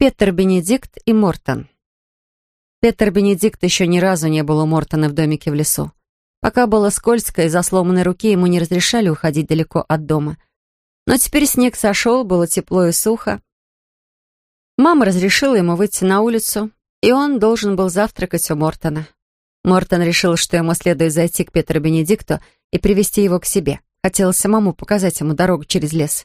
Петр Бенедикт и Мортон. Петр Бенедикт еще ни разу не был у Мортона в домике в лесу. Пока было скользко, из-за сломанной руки ему не разрешали уходить далеко от дома. Но теперь снег сошел, было тепло и сухо. Мама разрешила ему выйти на улицу, и он должен был завтракать у Мортона. Мортон решил, что ему следует зайти к Петру Бенедикту и привести его к себе. Хотел самому показать ему дорогу через лес.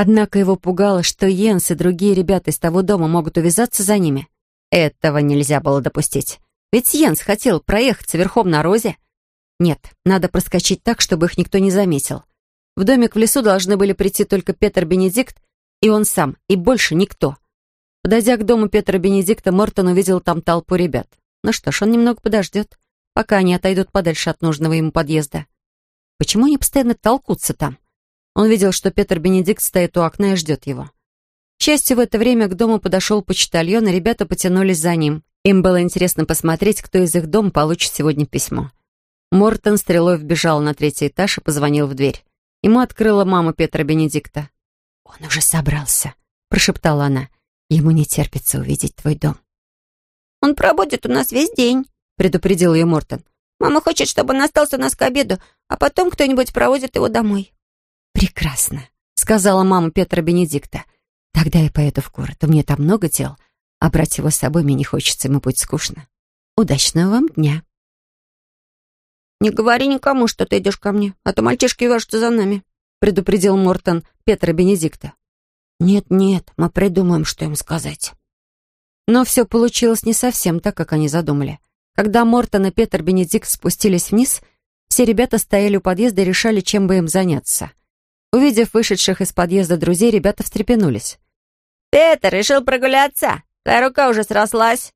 Однако его пугало, что Йенс и другие ребята из того дома могут увязаться за ними. Этого нельзя было допустить. Ведь Йенс хотел проехаться верхом на розе. Нет, надо проскочить так, чтобы их никто не заметил. В домик в лесу должны были прийти только Петр Бенедикт и он сам, и больше никто. Подойдя к дому Петра Бенедикта, Мортон увидел там толпу ребят. Ну что ж, он немного подождет, пока они отойдут подальше от нужного ему подъезда. Почему они постоянно толкутся там? Он видел, что Петр Бенедикт стоит у окна и ждет его. К счастью, в это время к дому подошел почтальон, и ребята потянулись за ним. Им было интересно посмотреть, кто из их дома получит сегодня письмо. Мортон стрелой вбежал на третий этаж и позвонил в дверь. Ему открыла мама Петра Бенедикта. «Он уже собрался», — прошептала она. «Ему не терпится увидеть твой дом». «Он пробудет у нас весь день», — предупредил ее Мортон. «Мама хочет, чтобы он остался у нас к обеду, а потом кто-нибудь проводит его домой». «Прекрасно», — сказала мама Петра Бенедикта. «Тогда я поеду в город. У меня там много дел, а брать его с собой мне не хочется, ему будет скучно. Удачного вам дня». «Не говори никому, что ты идешь ко мне, а то мальчишки вяжутся за нами», — предупредил Мортон Петра Бенедикта. «Нет-нет, мы придумаем, что им сказать». Но все получилось не совсем так, как они задумали. Когда Мортон и Петр Бенедикт спустились вниз, все ребята стояли у подъезда и решали, чем бы им заняться. Увидев вышедших из подъезда друзей, ребята встрепенулись. «Петр, решил прогуляться? Твоя рука уже срослась».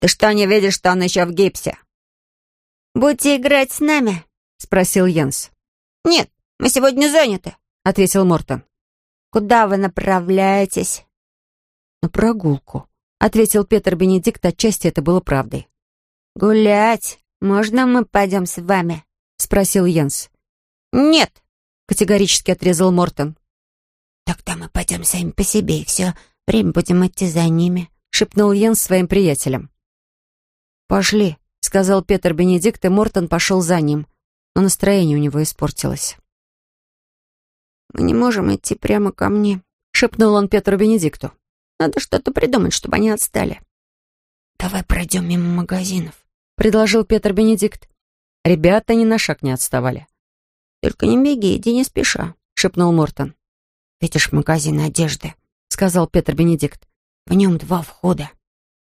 «Ты что, не видишь, что он еще в гипсе?» «Будете играть с нами?» — спросил Йенс. «Нет, мы сегодня заняты», — ответил Мортон. «Куда вы направляетесь?» «На прогулку», — ответил Петр Бенедикт, отчасти это было правдой. «Гулять? Можно мы пойдем с вами?» — спросил Йенс. «Нет», — категорически отрезал Мортон. «Тогда мы пойдем сами по себе, и все время будем идти за ними», — шепнул Йенс своим приятелям. «Пошли», — сказал Петр Бенедикт, и Мортон пошел за ним, но настроение у него испортилось. «Мы не можем идти прямо ко мне», — шепнул он Петру Бенедикту. «Надо что-то придумать, чтобы они отстали». «Давай пройдем мимо магазинов», — предложил Петр Бенедикт. Ребята ни на шаг не отставали. «Только не беги, иди не спеша», — шепнул Мортон. «Видишь магазин одежды», — сказал Петр Бенедикт. «В нем два входа».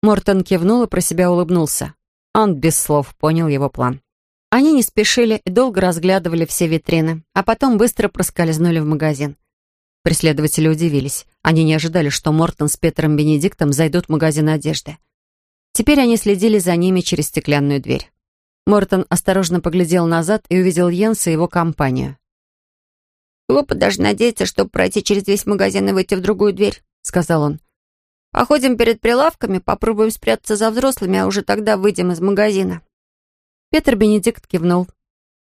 Мортон кивнул и про себя улыбнулся. Он без слов понял его план. Они не спешили и долго разглядывали все витрины, а потом быстро проскользнули в магазин. Преследователи удивились. Они не ожидали, что Мортон с Петром Бенедиктом зайдут в магазин одежды. Теперь они следили за ними через стеклянную дверь. Мортон осторожно поглядел назад и увидел Йенса и его компанию. «Глупо даже надеяться, чтобы пройти через весь магазин и выйти в другую дверь», — сказал он. «Походим перед прилавками, попробуем спрятаться за взрослыми, а уже тогда выйдем из магазина». Петр Бенедикт кивнул.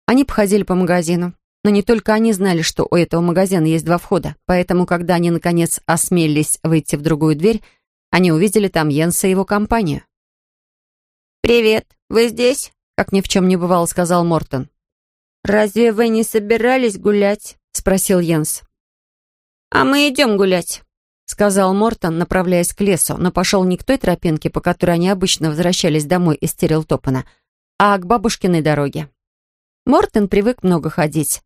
Они походили по магазину. Но не только они знали, что у этого магазина есть два входа, поэтому, когда они, наконец, осмелились выйти в другую дверь, они увидели там Йенса и его компанию. «Привет, вы здесь?» Как ни в чем не бывало, сказал Мортон. «Разве вы не собирались гулять?» — спросил Йенс. «А мы идем гулять», — сказал Мортон, направляясь к лесу, но пошел не к той тропинке, по которой они обычно возвращались домой из Терилтопана, а к бабушкиной дороге. Мортон привык много ходить.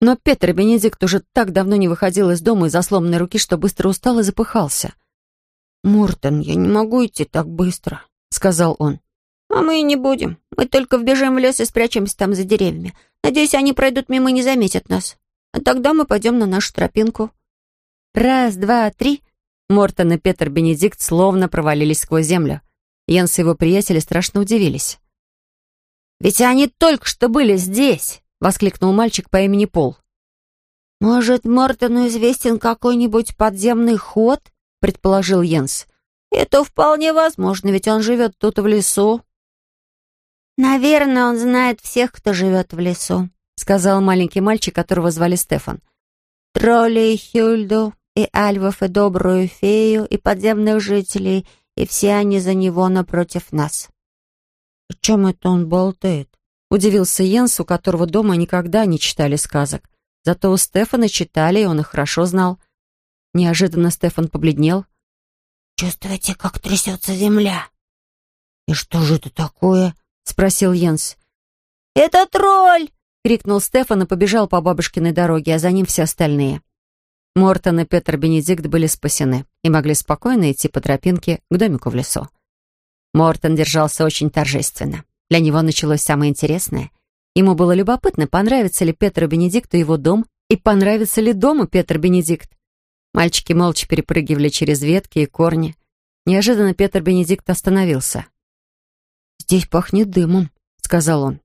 Но Петр Бенедикт уже так давно не выходил из дома из-за сломанной руки, что быстро устал и запыхался. «Мортон, я не могу идти так быстро», — сказал он. «А мы и не будем. Мы только вбежим в лес и спрячемся там за деревьями. Надеюсь, они пройдут мимо и не заметят нас. А тогда мы пойдем на нашу тропинку». Раз, два, три. Мортон и Петр Бенедикт словно провалились сквозь землю. Йенс и его приятели страшно удивились. «Ведь они только что были здесь!» — воскликнул мальчик по имени Пол. «Может, Мортону известен какой-нибудь подземный ход?» — предположил Йенс. «Это вполне возможно, ведь он живет тут в лесу». «Наверное, он знает всех, кто живет в лесу», — сказал маленький мальчик, которого звали Стефан. «Тролли и Хюльду, и альвов, и добрую фею, и подземных жителей, и все они за него напротив нас». «О чем это он болтает?» — удивился Йенс, у которого дома никогда не читали сказок. Зато у Стефана читали, и он их хорошо знал. Неожиданно Стефан побледнел. «Чувствуете, как трясется земля?» «И что же это такое?» — спросил Йенс. «Это тролль!» — крикнул Стефан и побежал по бабушкиной дороге, а за ним все остальные. Мортон и Петр Бенедикт были спасены и могли спокойно идти по тропинке к домику в лесу. Мортон держался очень торжественно. Для него началось самое интересное. Ему было любопытно, понравится ли Петру Бенедикту его дом и понравится ли дому Петр Бенедикт. Мальчики молча перепрыгивали через ветки и корни. Неожиданно Петр Бенедикт остановился. «Здесь пахнет дымом», — сказал он.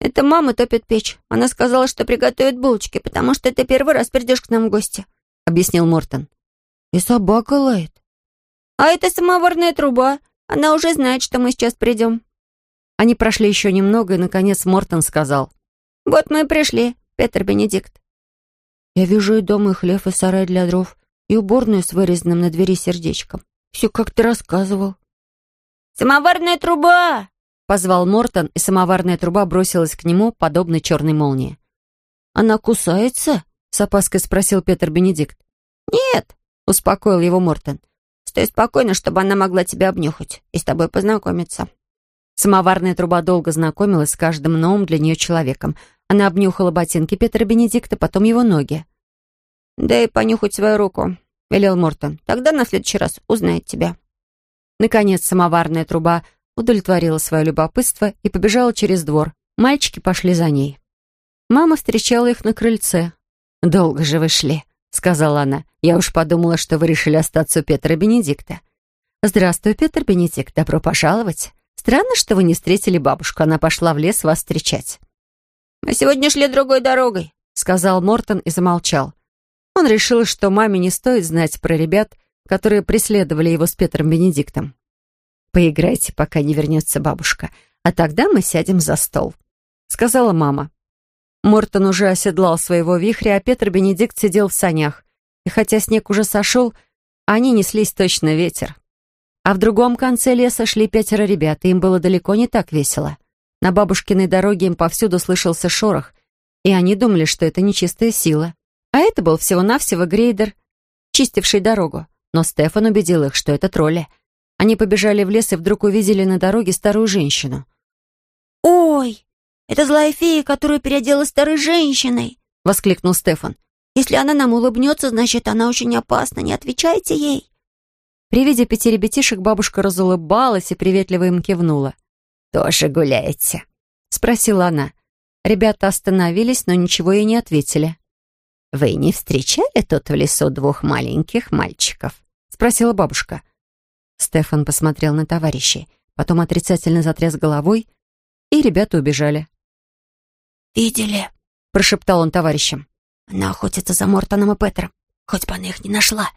«Это мама топит печь. Она сказала, что приготовит булочки, потому что ты первый раз придешь к нам в гости», — объяснил Мортон. «И собака лает». «А это самоварная труба. Она уже знает, что мы сейчас придем». Они прошли еще немного, и, наконец, Мортон сказал. «Вот мы и пришли, Петр Бенедикт». «Я вижу и дом, и хлев, и сарай для дров, и уборную с вырезанным на двери сердечком. Все, как ты рассказывал». «Самоварная труба!» — позвал Мортон, и самоварная труба бросилась к нему, подобно черной молнии. «Она кусается?» — с опаской спросил Петр Бенедикт. «Нет», — успокоил его Мортон. «Стой спокойно, чтобы она могла тебя обнюхать и с тобой познакомиться». Самоварная труба долго знакомилась с каждым новым для нее человеком. Она обнюхала ботинки Петра Бенедикта, потом его ноги. «Дай понюхать свою руку», — велел Мортон. «Тогда на следующий раз узнает тебя». Наконец самоварная труба удовлетворила свое любопытство и побежала через двор. Мальчики пошли за ней. Мама встречала их на крыльце. «Долго же вы шли», — сказала она. «Я уж подумала, что вы решили остаться у Петра Бенедикта». «Здравствуй, Петр Бенедикт, добро пожаловать. Странно, что вы не встретили бабушку, она пошла в лес вас встречать». «Мы сегодня шли другой дорогой», — сказал Мортон и замолчал. Он решил, что маме не стоит знать про ребят, которые преследовали его с Петром Бенедиктом. «Поиграйте, пока не вернется бабушка, а тогда мы сядем за стол», — сказала мама. Мортон уже оседлал своего вихря, а Петр Бенедикт сидел в санях. И хотя снег уже сошел, они неслись точно ветер. А в другом конце леса шли пятеро ребят, и им было далеко не так весело. На бабушкиной дороге им повсюду слышался шорох, и они думали, что это нечистая сила. А это был всего-навсего грейдер, чистивший дорогу. Но Стефан убедил их, что это тролли — они побежали в лес и вдруг увидели на дороге старую женщину. «Ой, это злая фея, которая переоделась старой женщиной!» — воскликнул Стефан. «Если она нам улыбнется, значит, она очень опасна. Не отвечайте ей!» При виде пяти ребятишек бабушка разулыбалась и приветливо им кивнула. «Тоже гуляете?» — спросила она. Ребята остановились, но ничего ей не ответили. «Вы не встречали тут в лесу двух маленьких мальчиков?» — спросила бабушка. Стефан посмотрел на товарищей, потом отрицательно затряс головой, и ребята убежали. «Видели?» — прошептал он товарищам. «Она охотится за Мортоном и Петром, хоть бы она их не нашла».